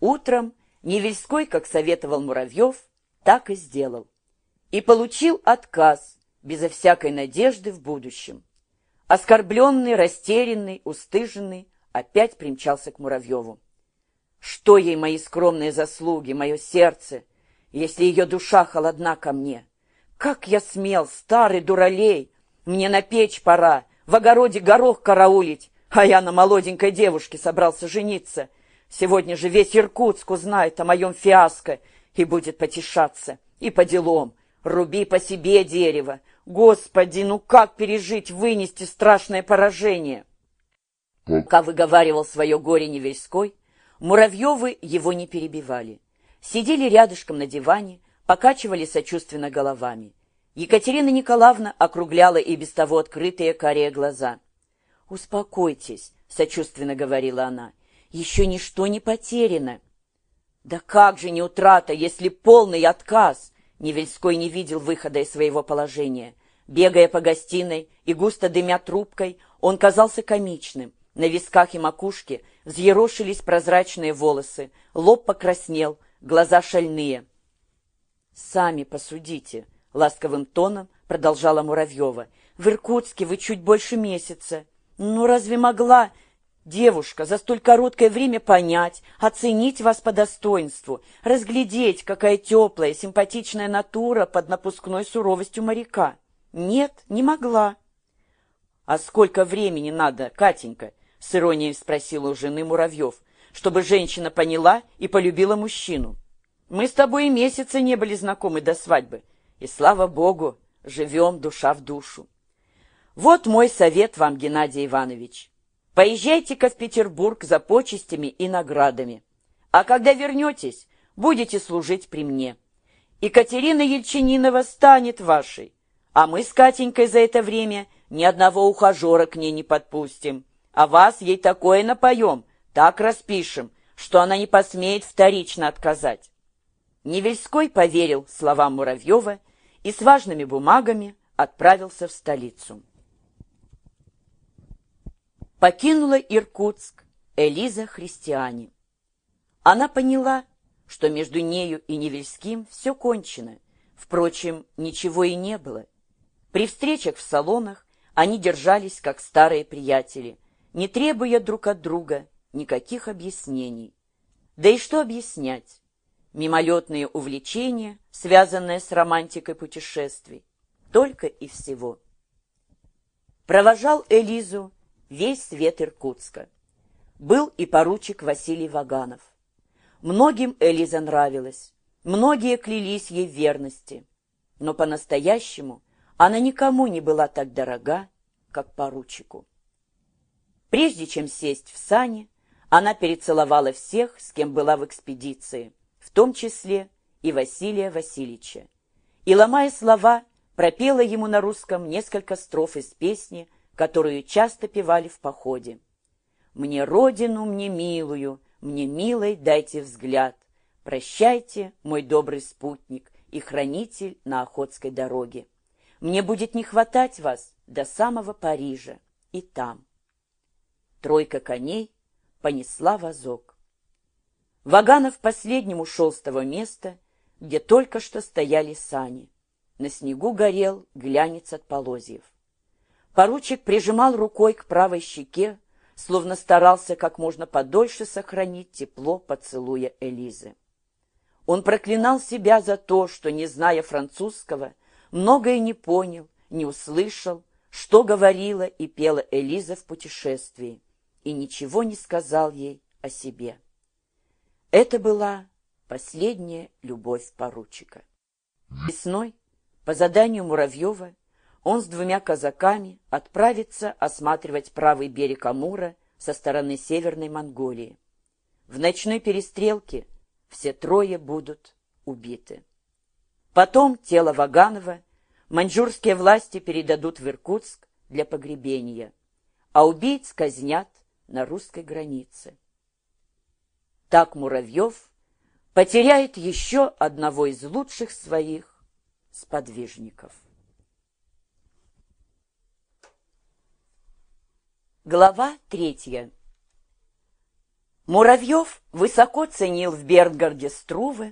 Утром Невельской, как советовал Муравьев, так и сделал. И получил отказ, безо всякой надежды в будущем. Оскорбленный, растерянный, устыженный, опять примчался к Муравьеву. Что ей мои скромные заслуги, мое сердце, если ее душа холодна ко мне? Как я смел, старый дуралей! Мне на печь пора, в огороде горох караулить, а я на молоденькой девушке собрался жениться. Сегодня же весь Иркутск узнает о моем фиаско и будет потешаться. И по делам. Руби по себе дерево. Господи, ну как пережить, вынести страшное поражение? Пока выговаривал свое горе Невельской, Муравьевы его не перебивали. Сидели рядышком на диване, покачивали сочувственно головами. Екатерина Николаевна округляла и без того открытые карие глаза. «Успокойтесь», — сочувственно говорила она, — «еще ничто не потеряно». «Да как же не утрата, если полный отказ?» Невельской не видел выхода из своего положения. Бегая по гостиной и густо дымя трубкой, он казался комичным. На висках и макушке взъерошились прозрачные волосы, лоб покраснел, глаза шальные. «Сами посудите», — ласковым тоном продолжала Муравьева. «В Иркутске вы чуть больше месяца. Ну, разве могла девушка за столь короткое время понять, оценить вас по достоинству, разглядеть, какая теплая, симпатичная натура под напускной суровостью моряка? Нет, не могла». «А сколько времени надо, Катенька?» — с иронией спросил у жены Муравьев, чтобы женщина поняла и полюбила мужчину. «Мы с тобой и месяца не были знакомы до свадьбы, и, слава богу, живем душа в душу. Вот мой совет вам, Геннадий Иванович. Поезжайте-ка в Петербург за почестями и наградами, а когда вернетесь, будете служить при мне. Екатерина Ельчининова станет вашей, а мы с Катенькой за это время ни одного ухажера к ней не подпустим а вас ей такое напоем, так распишем, что она не посмеет вторично отказать. Невельской поверил словам Муравьева и с важными бумагами отправился в столицу. Покинула Иркутск Элиза Христиане. Она поняла, что между нею и Невельским все кончено. Впрочем, ничего и не было. При встречах в салонах они держались как старые приятели – не требуя друг от друга никаких объяснений. Да и что объяснять? Мимолетные увлечения, связанные с романтикой путешествий. Только и всего. Провожал Элизу весь свет Иркутска. Был и поручик Василий Ваганов. Многим Элиза нравилась, многие клялись ей верности, но по-настоящему она никому не была так дорога, как поручику. Прежде чем сесть в сани, она перецеловала всех, с кем была в экспедиции, в том числе и Василия Васильевича. И, ломая слова, пропела ему на русском несколько строф из песни, которую часто певали в походе. «Мне родину, мне милую, мне милой дайте взгляд. Прощайте, мой добрый спутник и хранитель на Охотской дороге. Мне будет не хватать вас до самого Парижа и там. Тройка коней понесла вазок. Ваганов последним ушел с того места, где только что стояли сани. На снегу горел глянец от полозьев. Поручик прижимал рукой к правой щеке, словно старался как можно подольше сохранить тепло поцелуя Элизы. Он проклинал себя за то, что, не зная французского, многое не понял, не услышал, что говорила и пела Элиза в путешествии и ничего не сказал ей о себе. Это была последняя любовь поручика. Весной, по заданию Муравьева, он с двумя казаками отправится осматривать правый берег Амура со стороны Северной Монголии. В ночной перестрелке все трое будут убиты. Потом тело Ваганова маньчжурские власти передадут в Иркутск для погребения, а убийц казнят на русской границе. Так Муравьев потеряет еще одного из лучших своих сподвижников. Глава третья. Муравьев высоко ценил в Берггарде Струве